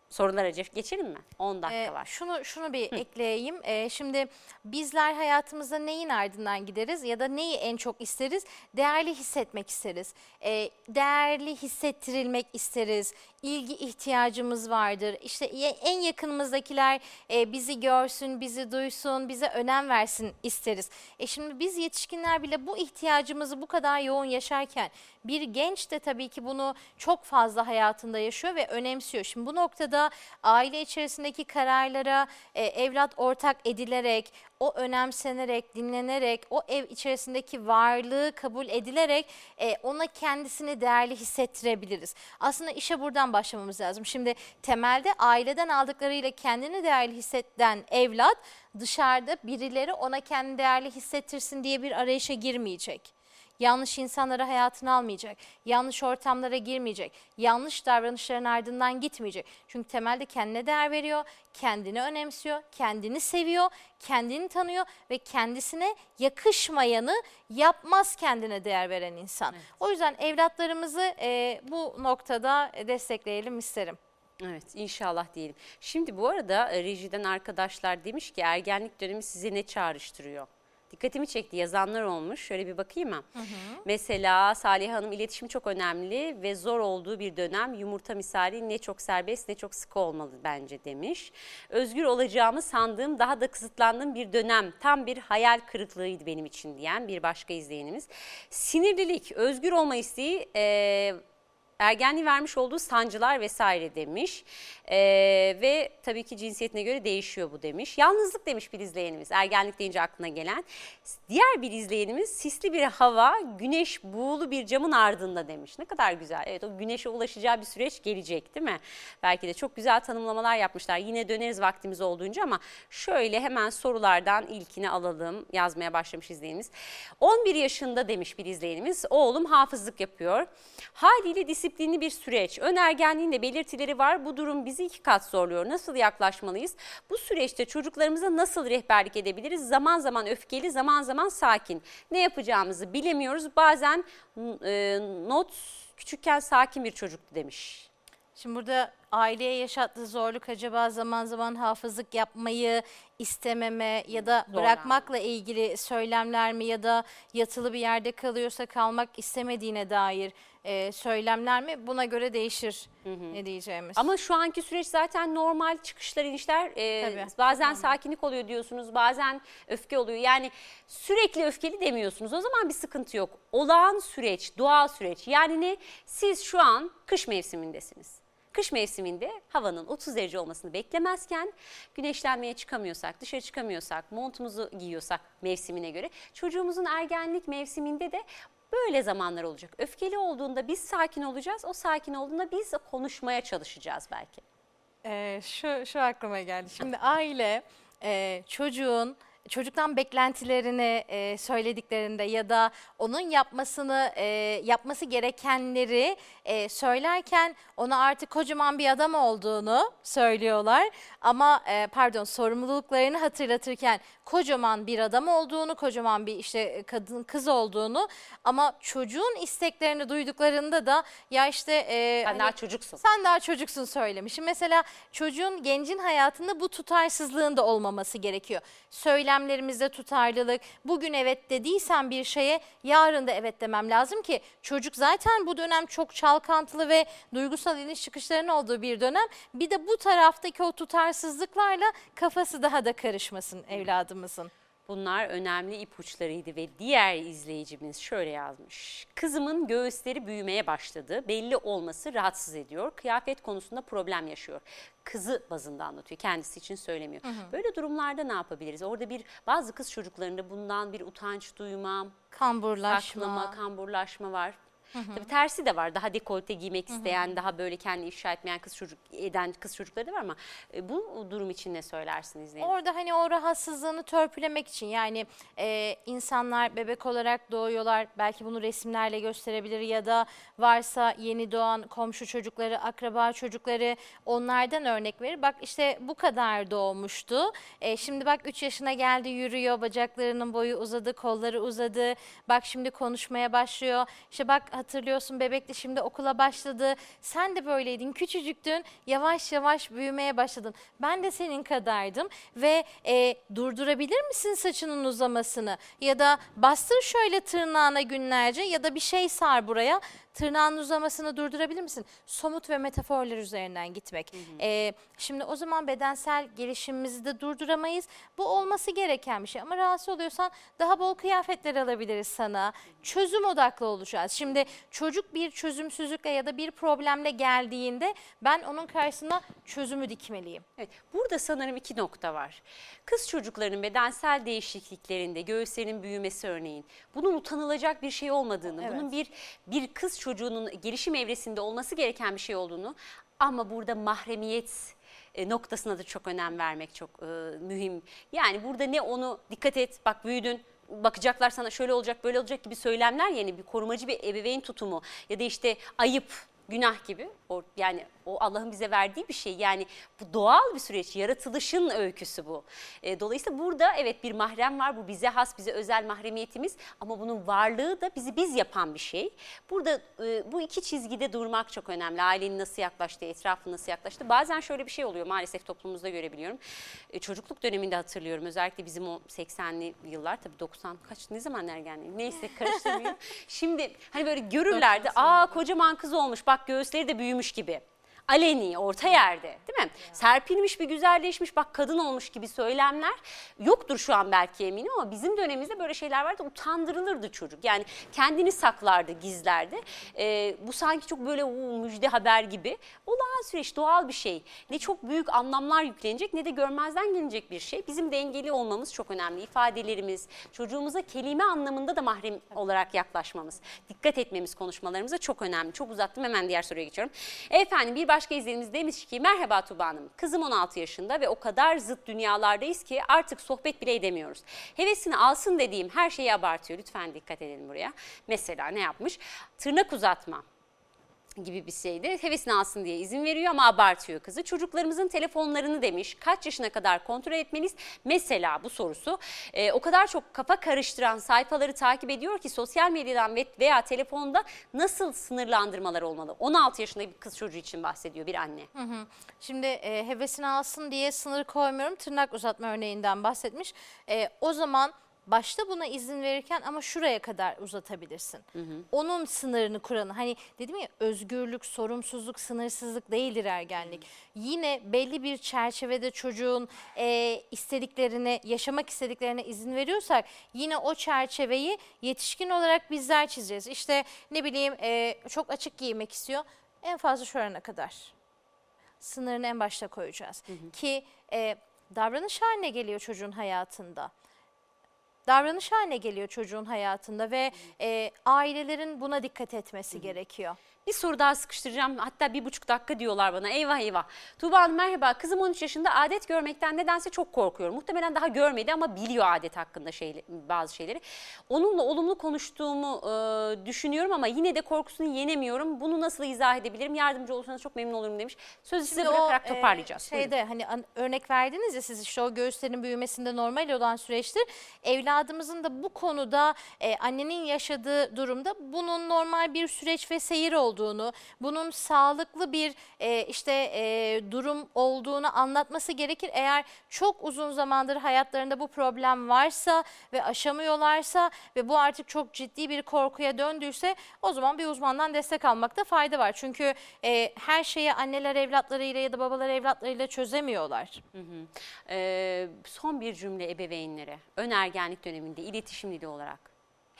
Sorulara geçelim mi? 10 dakika Ee, var. Şunu şunu bir ekleyeyim. Ee, şimdi bizler hayatımızda neyin ardından gideriz ya da neyi en çok isteriz? Değerli hissetmek isteriz. Ee, değerli hissettirilmek isteriz. İlgi ihtiyacımız vardır. İşte en yakınımızdakiler e, bizi görsün, bizi duysun, bize önem versin isteriz. E şimdi biz yetişkinler bile bu ihtiyacımızı bu kadar yoğun yaşarken bir genç de tabii ki bunu çok fazla hayatında yaşıyor ve önemsiyor. Şimdi bu noktada aile içerisindeki kararlara e, evlat ortak edilerek, o önemsenerek, dinlenerek, o ev içerisindeki varlığı kabul edilerek e, ona kendisini değerli hissettirebiliriz. Aslında işe buradan başlamamız lazım. Şimdi temelde aileden aldıklarıyla kendini değerli hisseden evlat dışarıda birileri ona kendini değerli hissettirsin diye bir arayışa girmeyecek. Yanlış insanları hayatına almayacak, yanlış ortamlara girmeyecek, yanlış davranışların ardından gitmeyecek. Çünkü temelde kendine değer veriyor, kendini önemsiyor, kendini seviyor, kendini tanıyor ve kendisine yakışmayanı yapmaz kendine değer veren insan. O yüzden evlatlarımızı e, bu noktada destekleyelim isterim. Evet inşallah diyelim. Şimdi bu arada e, rejiden arkadaşlar demiş ki ergenlik dönemi size ne çağrıştırıyor? Dikkatimi çekti yazanlar olmuş. Şöyle bir bakayım mı? Mesela Salih Hanım iletişim çok önemli ve zor olduğu bir dönem. Yumurta misali ne çok serbest ne çok sıkı olmalı bence demiş. Özgür olacağımı sandığım daha da kısıtlandığım bir dönem. Tam bir hayal kırıklığıydı benim için diyen bir başka izleyenimiz. Sinirlilik, özgür olma isteği... E, ergenliği vermiş olduğu sancılar vesaire demiş. Ee, ve tabii ki cinsiyetine göre değişiyor bu demiş. Yalnızlık demiş bir izleyenimiz ergenlik deyince aklına gelen. Diğer bir izleyenimiz sisli bir hava, güneş buğulu bir camın ardında demiş. Ne kadar güzel. Evet o güneşe ulaşacağı bir süreç gelecek değil mi? Belki de çok güzel tanımlamalar yapmışlar. Yine döneriz vaktimiz olduğunca ama şöyle hemen sorulardan ilkini alalım. Yazmaya başlamış izleyenimiz. 11 yaşında demiş bir izleyenimiz. Oğlum hafızlık yapıyor. Haliyle disiplinli bir süreç. Ön ergenliğinde belirtileri var. Bu durum bizi iki kat zorluyor. Nasıl yaklaşmalıyız? Bu süreçte çocuklarımıza nasıl rehberlik edebiliriz? Zaman zaman öfkeli, zaman zaman sakin. Ne yapacağımızı bilemiyoruz. Bazen e, not küçükken sakin bir çocuktu demiş. Şimdi burada aileye yaşattığı zorluk acaba zaman zaman hafızlık yapmayı istememe ya da Zorlanma. bırakmakla ilgili söylemler mi ya da yatılı bir yerde kalıyorsa kalmak istemediğine dair e, söylemler mi? Buna göre değişir ne diyeceğimiz. Ama şu anki süreç zaten normal çıkışlar inişler e, Tabii. bazen sakinlik oluyor diyorsunuz bazen öfke oluyor. Yani sürekli öfkeli demiyorsunuz o zaman bir sıkıntı yok. Olağan süreç doğal süreç yani ne siz şu an kış mevsimindesiniz. Kış mevsiminde havanın 30 derece olmasını beklemezken güneşlenmeye çıkamıyorsak, dışarı çıkamıyorsak, montumuzu giyiyorsak mevsimine göre çocuğumuzun ergenlik mevsiminde de böyle zamanlar olacak. Öfkeli olduğunda biz sakin olacağız, o sakin olduğunda biz konuşmaya çalışacağız belki. Ee, şu, şu aklıma geldi. Şimdi aile e, çocuğun çocuktan beklentilerini e, söylediklerinde ya da onun yapmasını e, yapması gerekenleri e, söylerken ona artık kocaman bir adam olduğunu söylüyorlar ama e, pardon sorumluluklarını hatırlatırken kocaman bir adam olduğunu kocaman bir işte kadın kız olduğunu ama çocuğun isteklerini duyduklarında da ya işte e, Sen hani- daha çocuksun. sen daha çocuksun söylemişim. Mesela çocuğun gencin hayatında bu tutarsızlığın da olmaması gerekiyor. Söylemlerimizde tutarlılık. Bugün evet dediysen bir şeye yarın da evet demem lazım ki çocuk zaten bu dönem çok çalkantılı ve duygusal iniş çıkışların olduğu bir dönem. Bir de bu taraftaki o tutarsızlıklarla kafası daha da karışmasın evladımızın. Bunlar önemli ipuçlarıydı ve diğer izleyicimiz şöyle yazmış. Kızımın göğüsleri büyümeye başladı. Belli olması rahatsız ediyor. Kıyafet konusunda problem yaşıyor. Kızı bazında anlatıyor. Kendisi için söylemiyor. Böyle durumlarda ne yapabiliriz? Orada bir bazı kız çocuklarında bundan bir utanç duyma, Kamburlaşma. saklama, kamburlaşma var. Tabii tersi de var. Daha dekolte giymek isteyen, daha böyle kendini ifşa etmeyen kız çocuk eden kız çocukları da var ama e, bu durum için ne söylersin izleyelim? Orada hani o rahatsızlığını törpülemek için yani e, insanlar bebek olarak doğuyorlar belki bunu resimlerle gösterebilir ya da varsa yeni doğan komşu çocukları, akraba çocukları onlardan örnek verir. Bak işte bu kadar doğmuştu. E, şimdi bak 3 yaşına geldi yürüyor bacaklarının boyu uzadı, kolları uzadı. Bak şimdi konuşmaya başlıyor. İşte bak hatırlıyorsun bebekti şimdi okula başladı. Sen de böyleydin küçücüktün yavaş yavaş büyümeye başladın. Ben de senin kadardım ve e, durdurabilir misin saçının uzamasını? Ya da bastır şöyle tırnağına günlerce ya da bir şey sar buraya. Tırnağın uzamasını durdurabilir misin? Somut ve metaforlar üzerinden gitmek. E, şimdi o zaman bedensel gelişimimizi de durduramayız. Bu olması gereken bir şey ama rahatsız oluyorsan daha bol kıyafetler alabiliriz sana. Çözüm odaklı olacağız. Şimdi çocuk bir çözümsüzlükle ya da bir problemle geldiğinde ben onun karşısına çözümü dikmeliyim. Evet, burada sanırım iki nokta var. Kız çocuklarının bedensel değişikliklerinde göğüslerinin büyümesi örneğin bunun utanılacak bir şey olmadığını, Evet. bunun bir bir kız çocuğunun gelişim evresinde olması gereken bir şey olduğunu ama burada mahremiyet e, noktasına da çok önem vermek çok e, mühim. Yani burada ne onu dikkat et bak büyüdün bakacaklar sana şöyle olacak böyle olacak gibi söylemler yani bir korumacı bir ebeveyn tutumu ya da işte ayıp günah gibi yani o Allah'ın bize verdiği bir şey yani bu doğal bir süreç yaratılışın öyküsü bu. E, dolayısıyla burada evet bir mahrem var bu bize has bize özel mahremiyetimiz ama bunun varlığı da bizi biz yapan bir şey. Burada e, bu iki çizgide durmak çok önemli ailenin nasıl yaklaştığı etrafın nasıl yaklaştığı bazen şöyle bir şey oluyor maalesef toplumumuzda görebiliyorum. E, çocukluk döneminde hatırlıyorum özellikle bizim o 80'li yıllar tabii 90 kaç ne zaman ergenliğim neyse karıştırmayayım. Şimdi hani böyle görürlerdi aa kocaman kız olmuş bak göğüsleri de büyümüş gibi. Aleni, orta yerde değil mi? Serpilmiş bir güzelleşmiş bak kadın olmuş gibi söylemler yoktur şu an belki eminim ama bizim dönemimizde böyle şeyler vardı utandırılırdı çocuk. Yani kendini saklardı, gizlerdi. Ee, bu sanki çok böyle "Oo, müjde haber gibi. Olağan süreç, doğal bir şey. Ne çok büyük anlamlar yüklenecek ne de görmezden gelinecek bir şey. Bizim dengeli olmamız çok önemli. İfadelerimiz, çocuğumuza kelime anlamında da mahrem olarak yaklaşmamız, dikkat etmemiz konuşmalarımıza çok önemli. Çok uzattım hemen diğer soruya geçiyorum. Efendim bir başka izleyicimiz demiş ki merhaba Tuba Hanım. Kızım 16 yaşında ve o kadar zıt dünyalardayız ki artık sohbet bile edemiyoruz. Hevesini alsın dediğim her şeyi abartıyor. Lütfen dikkat edelim buraya. Mesela ne yapmış? Tırnak uzatma gibi bir şeydi. Hevesini alsın diye izin veriyor ama abartıyor kızı. Çocuklarımızın telefonlarını demiş kaç yaşına kadar kontrol etmeliyiz? Mesela bu sorusu e, o kadar çok kafa karıştıran sayfaları takip ediyor ki sosyal medyadan ve veya telefonda nasıl sınırlandırmalar olmalı? 16 yaşında bir kız çocuğu için bahsediyor bir anne. Şimdi e, hevesini alsın diye sınır koymuyorum. Tırnak uzatma örneğinden bahsetmiş. E, o zaman başta buna izin verirken ama şuraya kadar uzatabilirsin. Onun sınırını kuranı. Hani dedim ya özgürlük, sorumsuzluk, sınırsızlık değildir ergenlik. Yine belli bir çerçevede çocuğun e, istediklerine, yaşamak istediklerine izin veriyorsak yine o çerçeveyi yetişkin olarak bizler çizeceğiz. İşte ne bileyim e, çok açık giymek istiyor. En fazla şurana kadar sınırını en başta koyacağız. Ki e, davranış haline geliyor çocuğun hayatında. Davranış haline geliyor çocuğun hayatında ve e, ailelerin buna dikkat etmesi gerekiyor. Bir soru daha sıkıştıracağım. Hatta bir buçuk dakika diyorlar bana. Eyvah eyvah. Tuğba Hanım merhaba. Kızım 13 yaşında adet görmekten nedense çok korkuyorum. Muhtemelen daha görmedi ama biliyor adet hakkında şey, bazı şeyleri. Onunla olumlu konuştuğumu e, düşünüyorum ama yine de korkusunu yenemiyorum. Bunu nasıl izah edebilirim? Yardımcı olursanız çok memnun olurum demiş. Sözü size Şimdi o, bırakarak e, toparlayacağız. Buyurun. şeyde hani an- örnek verdiniz ya siz işte o göğüslerin büyümesinde normal olan süreçtir. Evladımızın da bu konuda e, annenin yaşadığı durumda bunun normal bir süreç ve seyir olduğunu, bunun sağlıklı bir e, işte e, durum olduğunu anlatması gerekir. Eğer çok uzun zamandır hayatlarında bu problem varsa ve aşamıyorlarsa ve bu artık çok ciddi bir korkuya döndüyse o zaman bir uzmandan destek almakta fayda var. Çünkü e, her şeyi anneler evlatlarıyla ya da babalar evlatlarıyla çözemiyorlar. Ee, son bir cümle ebeveynlere. Ön ergenlik döneminde iletişim dili olarak.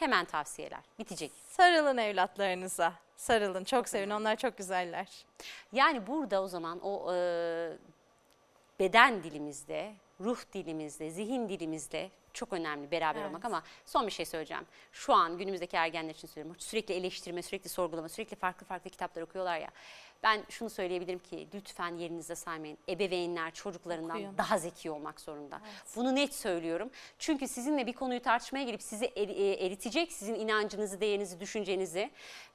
Hemen tavsiyeler. Bitecek. Sarılın evlatlarınıza. Sarılın. Çok sevin. Onlar çok güzeller. Yani burada o zaman o e, beden dilimizde, ruh dilimizde, zihin dilimizde çok önemli beraber Evet. olmak ama son bir şey söyleyeceğim. Şu an günümüzdeki ergenler için söylüyorum. Sürekli eleştirme, sürekli sorgulama, sürekli farklı farklı kitaplar okuyorlar ya. Ben şunu söyleyebilirim ki lütfen yerinizde saymayın. Ebeveynler çocuklarından Okuyun. daha zeki olmak zorunda. Bunu net söylüyorum. Çünkü sizinle bir konuyu tartışmaya gelip sizi e, eritecek, sizin inancınızı, değerinizi, düşüncenizi,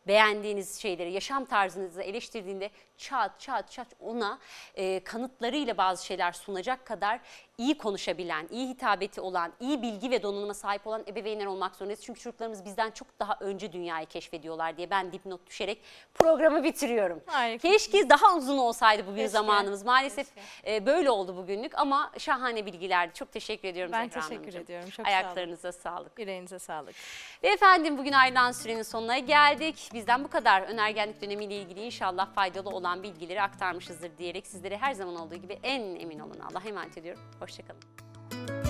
beğendiğiniz şeyleri, yaşam tarzınızı eleştirdiğinde çat çat çat ona e, kanıtlarıyla bazı şeyler sunacak kadar iyi konuşabilen, iyi hitabeti olan, iyi bilgi ve donanıma sahip olan ebeveynler olmak zorundayız. Çünkü çocuklarımız bizden çok daha önce dünyayı keşfediyorlar diye ben dipnot düşerek programı bitiriyorum. Harika. Keşke daha uzun olsaydı bugün Keşke. zamanımız. Maalesef e, böyle oldu bugünlük ama şahane bilgilerdi. Çok teşekkür ediyorum Ben Zehra teşekkür Hanımcığım. ediyorum. Çok sağ olun. Ayaklarınıza sağlık. Yüreğinize sağlık. Ve efendim bugün ayrılan sürenin sonuna geldik. Bizden bu kadar önergenlik dönemiyle ilgili inşallah faydalı olan bilgileri aktarmışızdır diyerek sizlere her zaman olduğu gibi en emin olun Allah'a emanet ediyorum. Hoşçakalın.